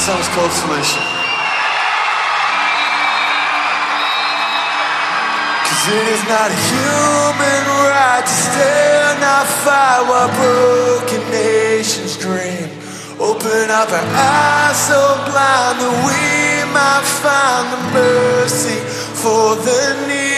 song's called Felicia. Cause it is not a human right to stand and fight while broken nations dream. Open up our eyes so blind that we might find the mercy for the need.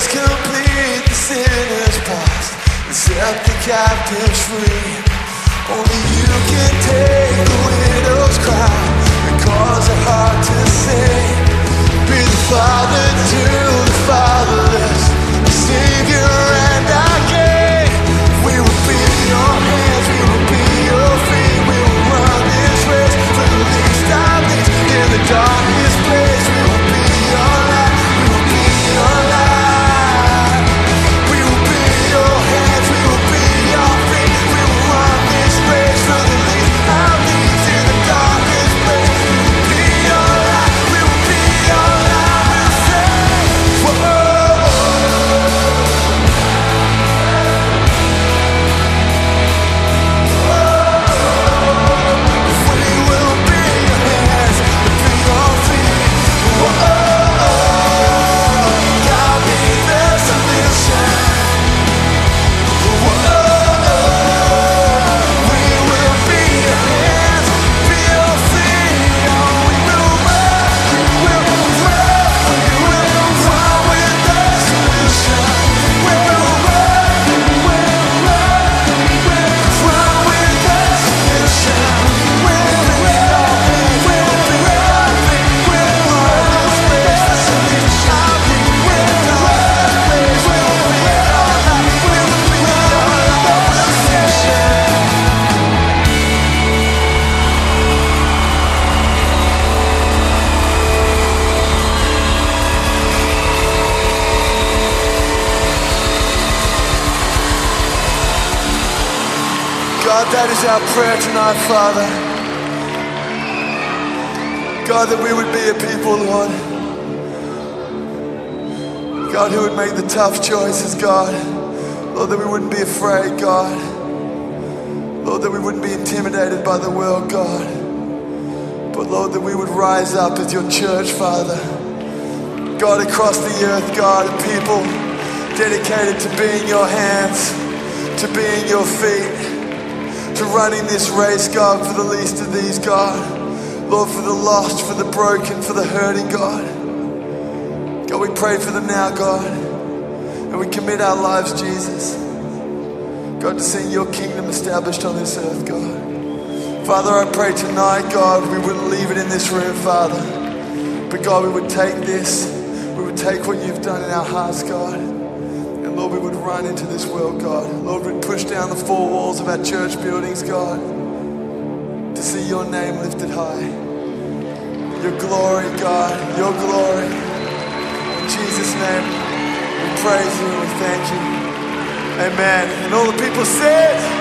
Grace complete the sinner's past and set the captives free. Only you can take God, that is our prayer tonight, Father. God, that we would be a people, Lord. God, who would make the tough choices, God. Lord, that we wouldn't be afraid, God. Lord, that we wouldn't be intimidated by the world, God. But Lord, that we would rise up as your church, Father. God, across the earth, God, a people dedicated to being your hands, to being your feet to running this race, God, for the least of these, God. Lord, for the lost, for the broken, for the hurting, God. God, we pray for them now, God. And we commit our lives, Jesus. God, to seeing your kingdom established on this earth, God. Father, I pray tonight, God, we wouldn't leave it in this room, Father. But God, we would take this, we would take what you've done in our hearts, God. And Lord, we would run into this world, God. Lord, we'd push down the four walls of our church buildings, God, to see your name lifted high. Your glory, God, your glory. In Jesus' name, we praise you and we thank you. Amen. And all the people said,